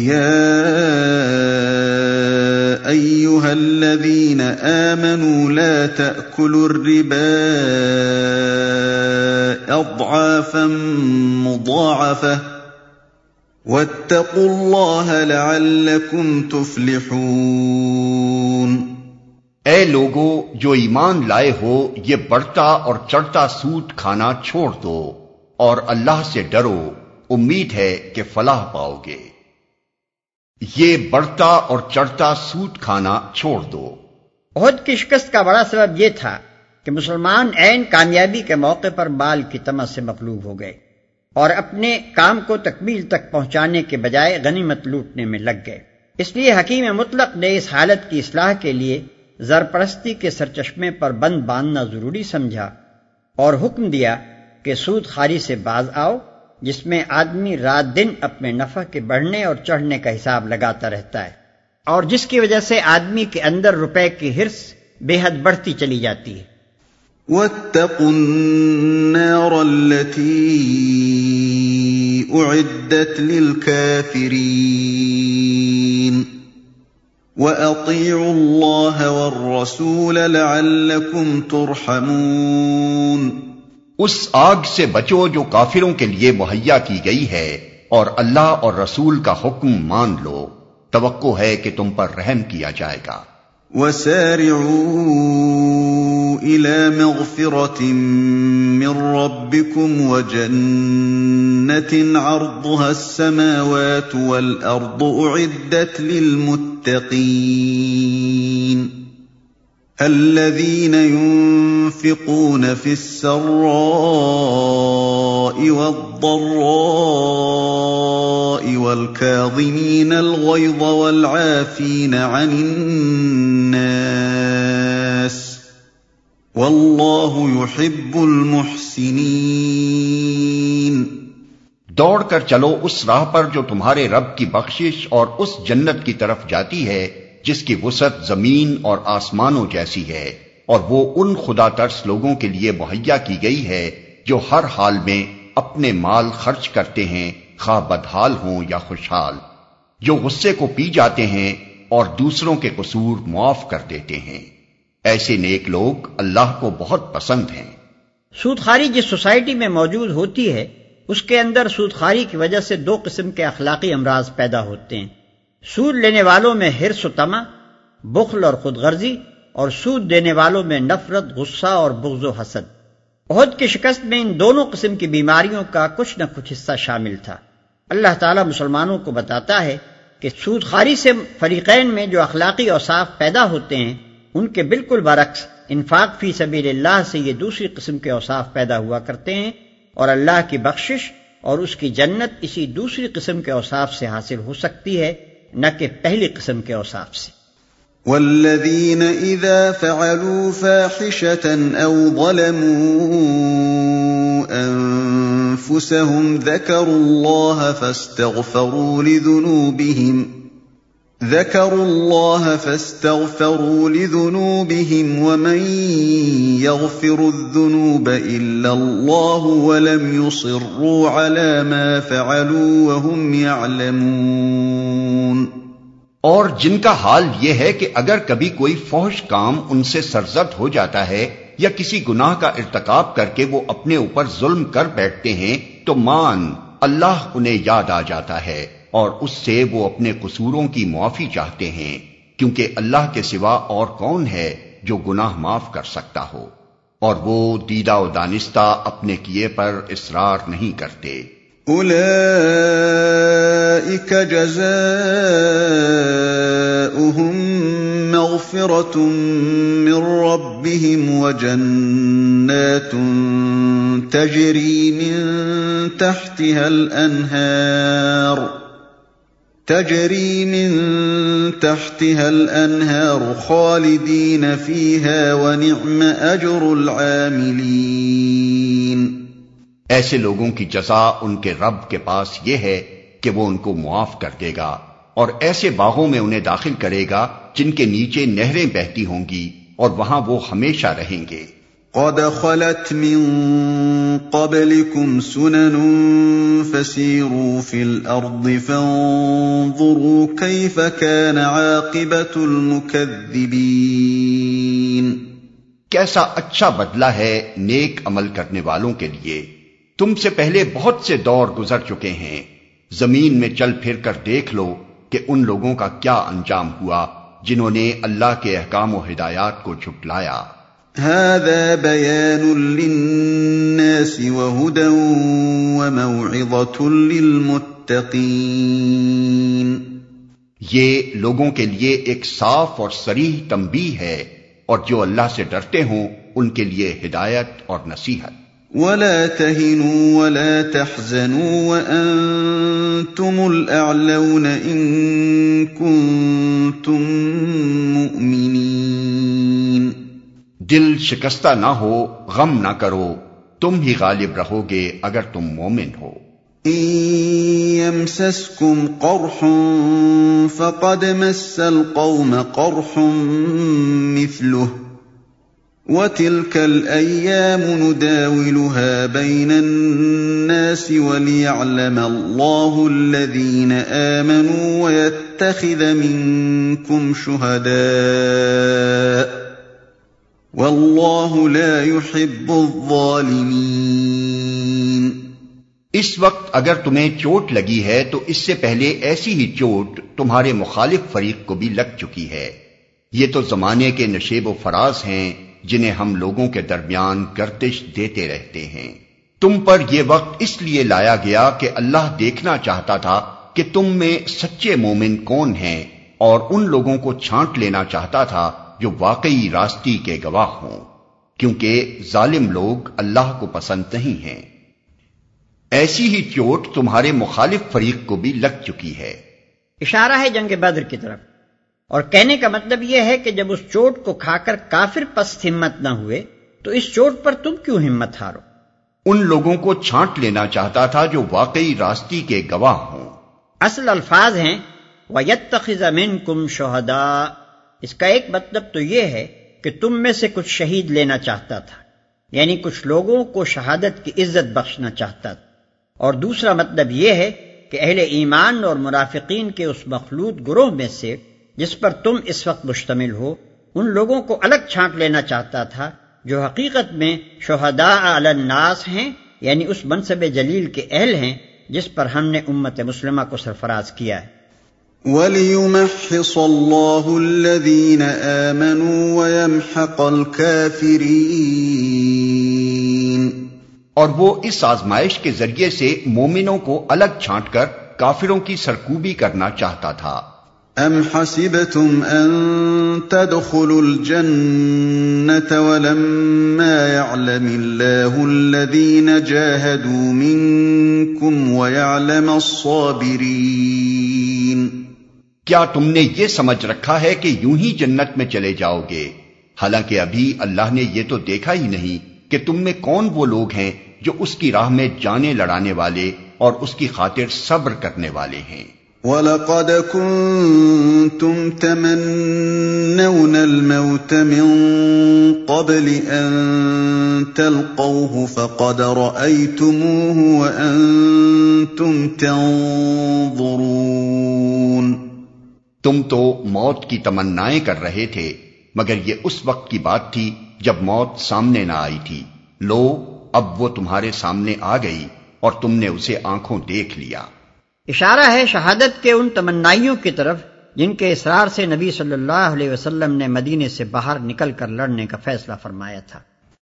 يا ايها الذين امنوا لا تاكلوا الربا اضعافا مضاعفه واتقوا الله لعلكم تفلحون اے لوگو، جو ایمان لائے ہو، یہ بڑھتا اور چڑھتا سوٹ کھانا چھوڑ دو اور اللہ سے ڈرو۔ امید ہے کہ فلاح پاؤ گے۔ یہ بڑھتا اور چڑھتا سوٹ کھانا چھوڑ دو۔ عہد کی شکست کا بڑا سبب یہ تھا کہ مسلمان عین کامیابی کے موقع پر بال کی تمس سے مقلوب ہو گئے اور اپنے کام کو تکمیل تک پہنچانے کے بجائے غنیمت لوٹنے میں لگ گئے۔ اس لیے حکیم مطلق نے اس حالت کی اصلاح کے لیے زرپرستی کے سرچشمے پر بند باندھنا ضروری سمجھا اور حکم دیا کہ سود خاری سے باز آؤ جس میں آدمی رات دن اپنے نفع کے بڑھنے اور چڑھنے کا حساب لگاتا رہتا ہے اور جس کی وجہ سے آدمی کے اندر روپے کی ہرس بے حد بڑھتی چلی جاتی ہے۔ واتقوا النار التي اعدت للكافرين واطيعوا الله والرسول لعلكم ترحمون اس آگ سے بچو جو کافروں کے لیے مہیا کی گئی ہے، اور اللہ اور رسول کا حکم مان لو۔ توقع ہے کہ تم پر رحم کیا جائے گا۔ وسارعوا الى مغفرة من ربكم وجنة عرضها السماوات والارض اعدت للمتقين۔ الذين ينفقون في السراء والضراء والكاظمين الغيظ والعافين عن الناس والله يحب المحسنين دوڑ کر چلو اس راہ پر جو تمہارے رب کی بخشش اور اس جنت کی طرف جاتی ہے۔ جس کی وسعت زمین اور آسمانوں جیسی ہے، اور وہ ان خدا ترس لوگوں کے لیے مہیا کی گئی ہے، جو ہر حال میں اپنے مال خرچ کرتے ہیں، خواہ بدحال ہوں یا خوشحال۔ جو غصے کو پی جاتے ہیں اور دوسروں کے قصور معاف کر دیتے ہیں۔ ایسے نیک لوگ اللہ کو بہت پسند ہیں۔ سودخاری جس سوسائٹی میں موجود ہوتی ہے، اس کے اندر سودخاری کی وجہ سے دو قسم کے اخلاقی امراض پیدا ہوتے ہیں۔ سود لینے والوں میں ہرس و تما بخل اور خود غرضی اور سود دینے والوں میں نفرت، غصہ اور بغض و حسد۔ عہد کی شکست میں ان دونوں قسم کی بیماریوں کا کچھ نہ کچھ حصہ شامل تھا۔ اللہ تعالیٰ مسلمانوں کو بتاتا ہے کہ سود خاری سے فریقین میں جو اخلاقی اوصاف پیدا ہوتے ہیں، ان کے بالکل برعکس انفاق فی سبیل اللہ سے یہ دوسری قسم کے اوصاف پیدا ہوا کرتے ہیں، اور اللہ کی بخشش اور اس کی جنت اسی دوسری قسم کے اوصاف سے حاصل ہو سکتی ہے۔ نہ کہ پہلی قسم کے اوصاف سے۔ والذین اذا فعلوا فاحشة او ظلموا انفسهم ذکروا اللہ فاستغفروا لذنوبهم ذكروا الله فاستغفروا لذنوبهم ومن يغفر الذنوب إلا الله ولم يصروا على ما فعلوا وهم يعلمون اور جن کا حال یہ ہے کہ اگر کبھی کوئی فوش کام ان سے سرزد ہو جاتا ہے یا کسی گناہ کا ارتکاب کر کے وہ اپنے اوپر ظلم کر بیٹھتے ہیں تو مان اللہ انہیں یاد آ جاتا ہے۔ اور اس سے وہ اپنے قصوروں کی معافی چاہتے ہیں، کیونکہ اللہ کے سوا اور کون ہے جو گناہ معاف کر سکتا ہو؟ اور وہ دیدہ و دانستہ اپنے کیے پر اصرار نہیں کرتے۔ مغفرة من ربهم وجنات تجري من تحتها الأنهار تجري من تحتها الانهار خالدين فيها ونعم اجر العاملين ایسے لوگوں کی جزا ان کے رب کے پاس یہ ہے کہ وہ ان کو معاف کر دے گا اور ایسے باغوں میں انہیں داخل کرے گا جن کے نیچے نہریں بہتی ہوں گی اور وہاں وہ ہمیشہ رہیں گے۔ قد خلت من قبلكم سنن فسيروا في الأرض فانظروا كيف كان عاقبة المكذبين. کیسا اچھا بدلہ ہے نیک عمل کرنے والوں کے لیے؟ تم سے پہلے بہت سے دور گزر چکے ہیں۔ زمین میں چل پھر کر دیکھ لو کہ ان لوگوں کا کیا انجام ہوا جنہوں نے اللہ کے احکام و ہدایات کو جھٹلایا۔ هذا بيان للناس وهدى وموعظة للمتقين. یہ لوگوں کے لیے ایک صاف اور سریح تنبیہ ہے اور جو اللہ سے ڈرتے ہوں ان کے لیے ہدایت اور نصیحت۔ ولا تهنوا ولا تحزنوا وأنتم الأعلون إن كنتم مؤمنين۔ دل شکستہ نہ ہو، غم نہ کرو، تم ہی غالب رہو گے اگر تم مومن ہو۔ إن يمسسكم قرح فقد مس القوم قرح مثله وتلك الأيام نداولها بين الناس وليعلم الله الذين آمنوا ويتخذ منكم شهداء والله لا يحب الظالمين اس وقت اگر تمہیں چوٹ لگی ہے تو اس سے پہلے ایسی ہی چوٹ تمہارے مخالف فریق کو بھی لگ چکی ہے۔ یہ تو زمانے کے نشیب و فراز ہیں جنہیں ہم لوگوں کے درمیان گردش دیتے رہتے ہیں۔ تم پر یہ وقت اس لیے لایا گیا کہ اللہ دیکھنا چاہتا تھا کہ تم میں سچے مومن کون ہیں اور ان لوگوں کو چھانٹ لینا چاہتا تھا جو واقعی راستی کے گواہ ہوں کیونکہ ظالم لوگ اللہ کو پسند نہیں ہیں۔ ایسی ہی چوٹ تمہارے مخالف فریق کو بھی لگ چکی ہے۔ اشارہ ہے جنگ بدر کی طرف۔ اور کہنے کا مطلب یہ ہے کہ جب اس چوٹ کو کھا کر کافر پست ہمت نہ ہوئے تو اس چوٹ پر تم کیوں ہمت ہارو؟ ان لوگوں کو چھانٹ لینا چاہتا تھا جو واقعی راستی کے گواہ ہوں۔ اصل الفاظ ہیں وَيَتَّخِذَ مِنْكُمْ شُهَدَا اس کا ایک مطلب تو یہ ہے کہ تم میں سے کچھ شہید لینا چاہتا تھا یعنی کچھ لوگوں کو شہادت کی عزت بخشنا چاہتا تھا۔ اور دوسرا مطلب یہ ہے کہ اہل ایمان اور منافقین کے اس مخلوط گروہ میں سے جس پر تم اس وقت مشتمل ہو، ان لوگوں کو الگ چھانٹ لینا چاہتا تھا جو حقیقت میں شہداء علی الناس ہیں یعنی اس منصب جلیل کے اہل ہیں جس پر ہم نے امت مسلمہ کو سرفراز کیا ہے۔ وَلِيُمَحِّصَ اللَّهُ الَّذِينَ آمَنُوا وَيَمْحَقَ الْكَافِرِينَ۔ اور وہ اس آزمائش کے ذریعے سے مومنوں کو الگ چھانٹ کر کافروں کی سرکوبی کرنا چاہتا تھا۔ ام حسبتم ان تدخلوا الجنة ولما يعلم الله الذين جاهدوا منكم ويعلم الصابرين۔ کیا تم نے یہ سمجھ رکھا ہے کہ یوں ہی جنت میں چلے جاؤ گے؟ حالانکہ ابھی اللہ نے یہ تو دیکھا ہی نہیں کہ تم میں کون وہ لوگ ہیں جو اس کی راہ میں جانے لڑانے والے اور اس کی خاطر صبر کرنے والے ہیں۔ وَلَقَدْ كُنْتُمْ تَمَنَّوْنَ الْمَوْتَ مِنْ قَبْلِ أَنْ تَلْقَوْهُ فَقَدْ رَأَيْتُمُوهُ وَأَنْتُمْ تَنْظُرُونَ تم تو موت کی تمنائیں کر رہے تھے، مگر یہ اس وقت کی بات تھی جب موت سامنے نہ آئی تھی۔ لو، اب وہ تمہارے سامنے آ گئی اور تم نے اسے آنکھوں دیکھ لیا۔ اشارہ ہے شہادت کے ان تمنائیوں کی طرف، جن کے اصرار سے نبی صلی اللہ علیہ وسلم نے مدینے سے باہر نکل کر لڑنے کا فیصلہ فرمایا تھا۔